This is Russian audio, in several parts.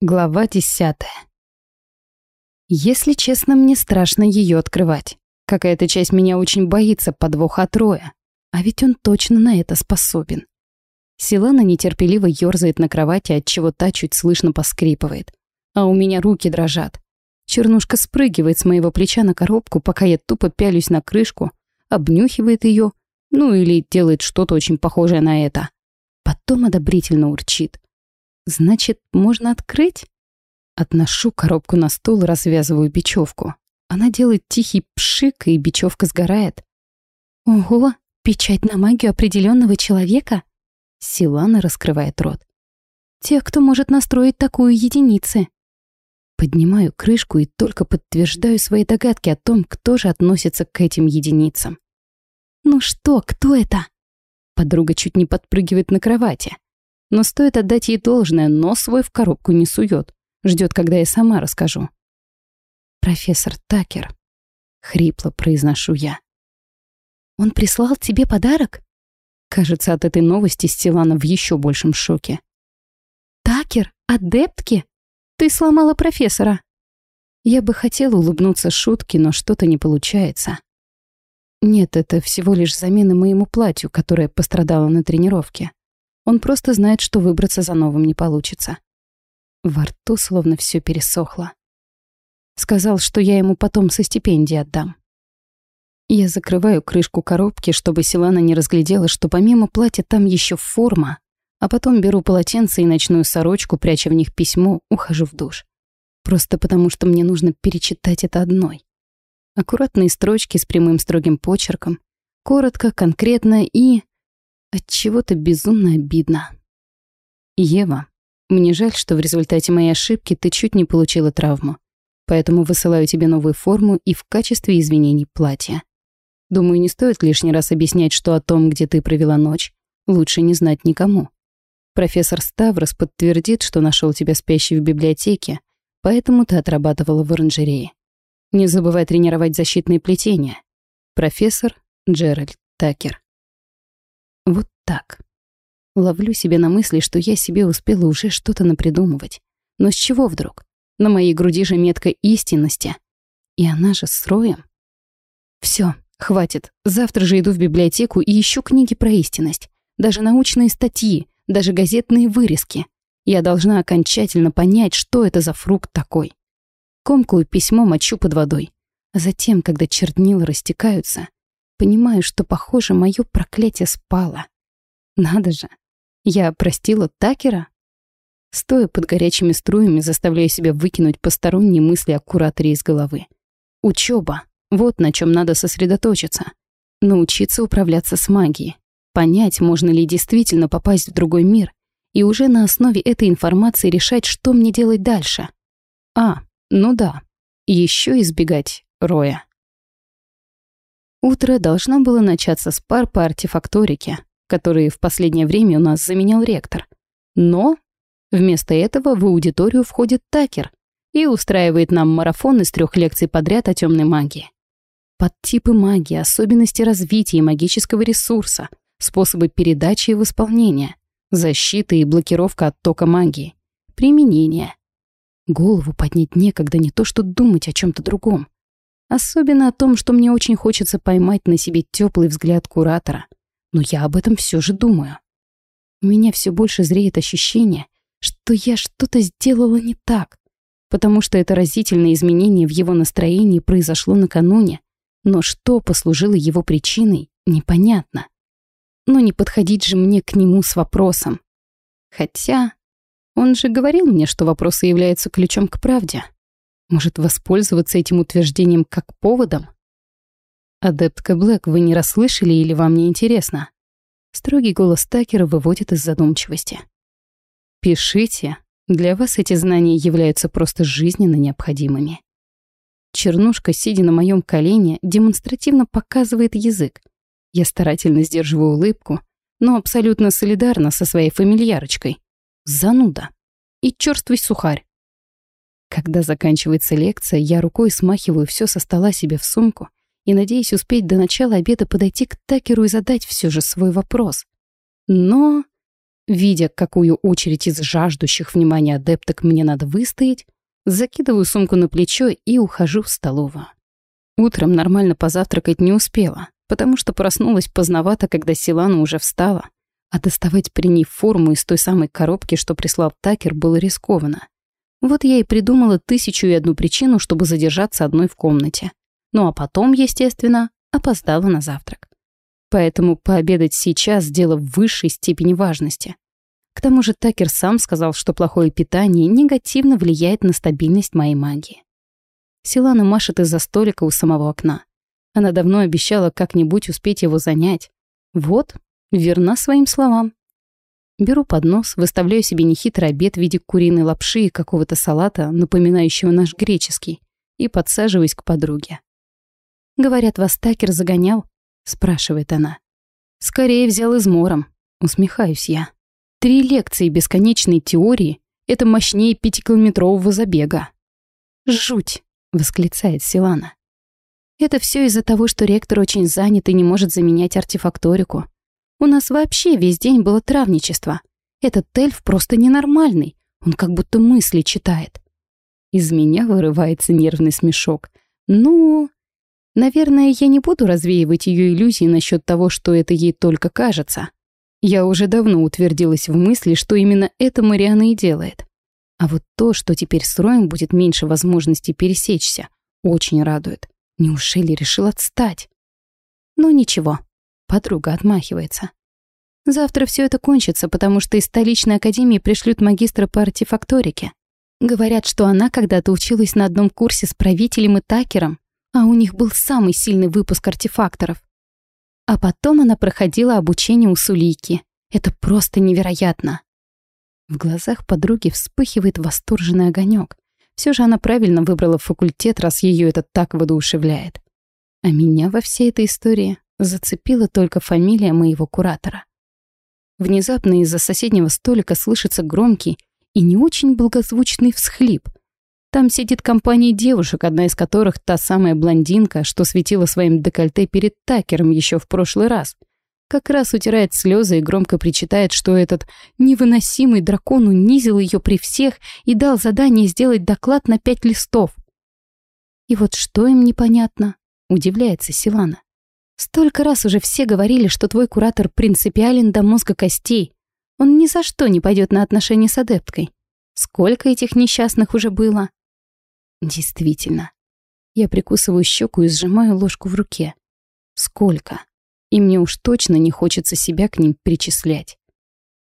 Глава десятая. Если честно, мне страшно ее открывать. Какая-то часть меня очень боится подвоха от Роя. А ведь он точно на это способен. Силана нетерпеливо ёрзает на кровати, от чего та чуть слышно поскрипывает. А у меня руки дрожат. Чернушка спрыгивает с моего плеча на коробку, пока я тупо пялюсь на крышку, обнюхивает ее, ну или делает что-то очень похожее на это. Потом одобрительно урчит. Значит, можно открыть? Отношу коробку на стол и развязываю бечевку. Она делает тихий пшик, и бечевка сгорает. Ого, печать на магию определенного человека? Силана раскрывает рот. Тех, кто может настроить такую единицы. Поднимаю крышку и только подтверждаю свои догадки о том, кто же относится к этим единицам. «Ну что, кто это?» Подруга чуть не подпрыгивает на кровати. Но стоит отдать ей должное, но свой в коробку не сует. Ждет, когда я сама расскажу. «Профессор Такер», — хрипло произношу я. «Он прислал тебе подарок?» Кажется, от этой новости Стилана в еще большем шоке. «Такер? Адептки? Ты сломала профессора!» Я бы хотела улыбнуться шутке, но что-то не получается. Нет, это всего лишь замена моему платью, которое пострадало на тренировке. Он просто знает, что выбраться за новым не получится. Во рту словно все пересохло. Сказал, что я ему потом со стипендии отдам. Я закрываю крышку коробки, чтобы Силана не разглядела, что помимо платья там еще форма, а потом беру полотенце и ночную сорочку, пряча в них письмо, ухожу в душ. Просто потому, что мне нужно перечитать это одной. Аккуратные строчки с прямым строгим почерком, коротко, конкретно и... От чего-то безумно обидно. Ева, мне жаль, что в результате моей ошибки ты чуть не получила травму. Поэтому высылаю тебе новую форму и в качестве извинений платье. Думаю, не стоит лишний раз объяснять, что о том, где ты провела ночь, лучше не знать никому. Профессор Ставрос подтвердит, что нашел тебя спящей в библиотеке, поэтому ты отрабатывала в оранжерее. Не забывай тренировать защитные плетения. Профессор Джеральд Такер. Вот так. Ловлю себя на мысли, что я себе успела уже что-то напридумывать. Но с чего вдруг? На моей груди же метка истинности. И она же с роем. Все, хватит. Завтра же иду в библиотеку и ищу книги про истинность. Даже научные статьи, даже газетные вырезки. Я должна окончательно понять, что это за фрукт такой. Комкую письмо мочу под водой. А затем, когда чернила растекаются, Понимаю, что, похоже, мое проклятие спало. Надо же. Я простила Такера? Стоя под горячими струями, заставляю себя выкинуть посторонние мысли о кураторе из головы. Учеба. Вот на чем надо сосредоточиться. Научиться управляться с магией. Понять, можно ли действительно попасть в другой мир. И уже на основе этой информации решать, что мне делать дальше. А, ну да. Еще избегать Роя. Утро должно было начаться с пар по артефакторике, которые в последнее время у нас заменял ректор. Но вместо этого в аудиторию входит Такер и устраивает нам марафон из трех лекций подряд о темной магии. Подтипы магии, особенности развития магического ресурса, способы передачи и восполнения, защита и блокировка от тока магии, применение. Голову поднять некогда, не то что думать о чем то другом. Особенно о том, что мне очень хочется поймать на себе теплый взгляд куратора. Но я об этом все же думаю. У меня все больше зреет ощущение, что я что-то сделала не так, потому что это разительное изменение в его настроении произошло накануне, но что послужило его причиной, непонятно. Но не подходить же мне к нему с вопросом. Хотя он же говорил мне, что вопросы являются ключом к правде. Может, воспользоваться этим утверждением как поводом? «Адептка Блэк, вы не расслышали или вам не интересно?» Строгий голос Такера выводит из задумчивости. «Пишите. Для вас эти знания являются просто жизненно необходимыми». Чернушка, сидя на моем колене, демонстративно показывает язык. Я старательно сдерживаю улыбку, но абсолютно солидарна со своей фамильярочкой. Зануда. И чёрствый сухарь. Когда заканчивается лекция, я рукой смахиваю все со стола себе в сумку и надеюсь успеть до начала обеда подойти к Такеру и задать все же свой вопрос. Но видя, какую очередь из жаждущих внимания адепток мне надо выстоять, закидываю сумку на плечо и ухожу в столовую. Утром нормально позавтракать не успела, потому что проснулась поздновато, когда Силана уже встала, а доставать при ней форму из той самой коробки, что прислал Такер, было рискованно. Вот я и придумала тысячу и одну причину, чтобы задержаться одной в комнате. Ну а потом, естественно, опоздала на завтрак. Поэтому пообедать сейчас – дело высшей степени важности. К тому же Такер сам сказал, что плохое питание негативно влияет на стабильность моей магии. Силана машет из-за столика у самого окна. Она давно обещала как-нибудь успеть его занять. Вот, верна своим словам. Беру поднос, выставляю себе нехитрый обед в виде куриной лапши и какого-то салата, напоминающего наш греческий, и подсаживаюсь к подруге. «Говорят, вас Такер загонял?» — спрашивает она. «Скорее взял измором», — усмехаюсь я. «Три лекции бесконечной теории — это мощнее пятикилометрового забега». «Жуть!» — восклицает Силана. «Это все из-за того, что ректор очень занят и не может заменять артефакторику. У нас вообще весь день было травничество. Этот эльф просто ненормальный, он как будто мысли читает». Из меня вырывается нервный смешок. «Ну, Наверное, я не буду развеивать ее иллюзии насчет того, что это ей только кажется. Я уже давно утвердилась в мысли, что именно это Мариана и делает. А вот то, что теперь с Роем будет меньше возможностей пересечься, очень радует. Неужели решил отстать? Но ничего, подруга отмахивается. Завтра все это кончится, потому что из столичной академии пришлют магистра по артефакторике. Говорят, что она когда-то училась на одном курсе с правителем и такером, а у них был самый сильный выпуск артефакторов. А потом она проходила обучение у Сулики. Это просто невероятно. В глазах подруги вспыхивает восторженный огонек. Все же она правильно выбрала факультет, раз ее это так воодушевляет. А меня во всей этой истории зацепила только фамилия моего куратора. Внезапно из-за соседнего столика слышится громкий и не очень благозвучный всхлип, там сидит компания девушек, одна из которых та самая блондинка, что светила своим декольте перед Такером еще в прошлый раз. Как раз утирает слезы и громко причитает, что этот невыносимый дракон унизил ее при всех и дал задание сделать доклад на пять листов. И вот что им непонятно, удивляется Силана. Столько раз уже все говорили, что твой куратор принципиален до мозга костей. Он ни за что не пойдет на отношения с адепткой. Сколько этих несчастных уже было? Действительно. Я прикусываю щеку и сжимаю ложку в руке. Сколько? И мне уж точно не хочется себя к ним причислять.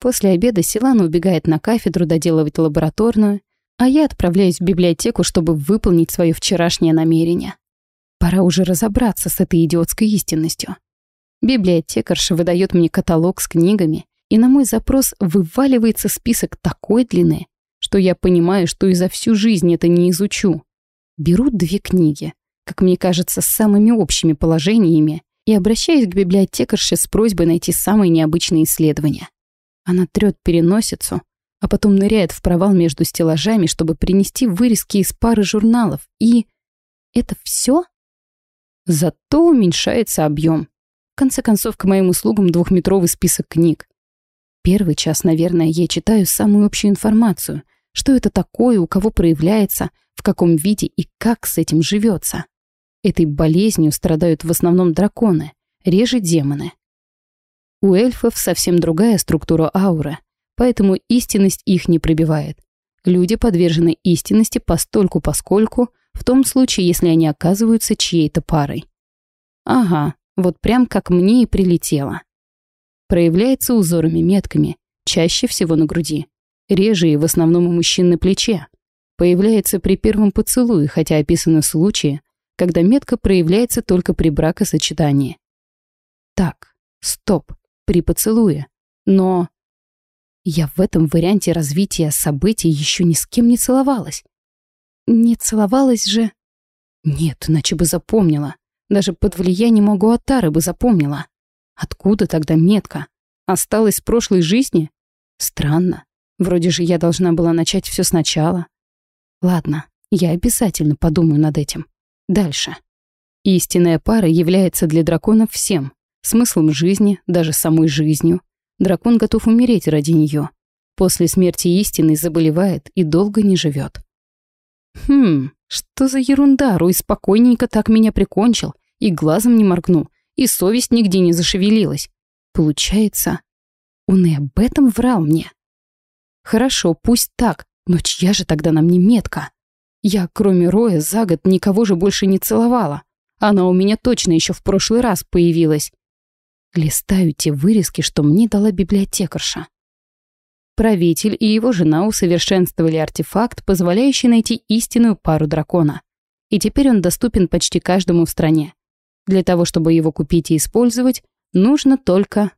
После обеда Силана убегает на кафедру доделывать лабораторную, а я отправляюсь в библиотеку, чтобы выполнить свое вчерашнее намерение. Пора уже разобраться с этой идиотской истинностью. Библиотекарша выдает мне каталог с книгами, и на мой запрос вываливается список такой длины, что я понимаю, что и за всю жизнь это не изучу. Беру две книги, как мне кажется, с самыми общими положениями, и обращаюсь к библиотекарше с просьбой найти самые необычные исследования. Она трёт переносицу, а потом ныряет в провал между стеллажами, чтобы принести вырезки из пары журналов. И... это все? Зато уменьшается объем. В конце концов, к моим услугам двухметровый список книг. Первый час, наверное, я читаю самую общую информацию, что это такое, у кого проявляется, в каком виде и как с этим живется. Этой болезнью страдают в основном драконы, реже демоны. У эльфов совсем другая структура ауры, поэтому истинность их не пробивает. Люди подвержены истинности постольку поскольку, в том случае, если они оказываются чьей-то парой. Ага, вот прям как мне и прилетело. Проявляется узорами-метками, чаще всего на груди реже и в основном у мужчин на плече. Появляется при первом поцелуе, хотя описаны случаи, когда метка проявляется только при бракосочетании. Так, стоп, при поцелуе. Но я в этом варианте развития событий еще ни с кем не целовалась. Не целовалась же... Нет, иначе бы запомнила. Даже под влиянием Агуатары бы запомнила. Откуда тогда метка? Осталась в прошлой жизни? Странно. Вроде же я должна была начать все сначала. Ладно, я обязательно подумаю над этим. Дальше. Истинная пара является для драконов всем. Смыслом жизни, даже самой жизнью. Дракон готов умереть ради нее. После смерти истины заболевает и долго не живет. Хм, что за ерунда, Руй спокойненько так меня прикончил, и глазом не моргнул, и совесть нигде не зашевелилась. Получается, он и об этом врал мне. Хорошо, пусть так, но чья же тогда на мне метка? Я, кроме Роя, за год никого же больше не целовала. Она у меня точно еще в прошлый раз появилась. Листаю те вырезки, что мне дала библиотекарша. Правитель и его жена усовершенствовали артефакт, позволяющий найти истинную пару дракона. И теперь он доступен почти каждому в стране. Для того, чтобы его купить и использовать, нужно только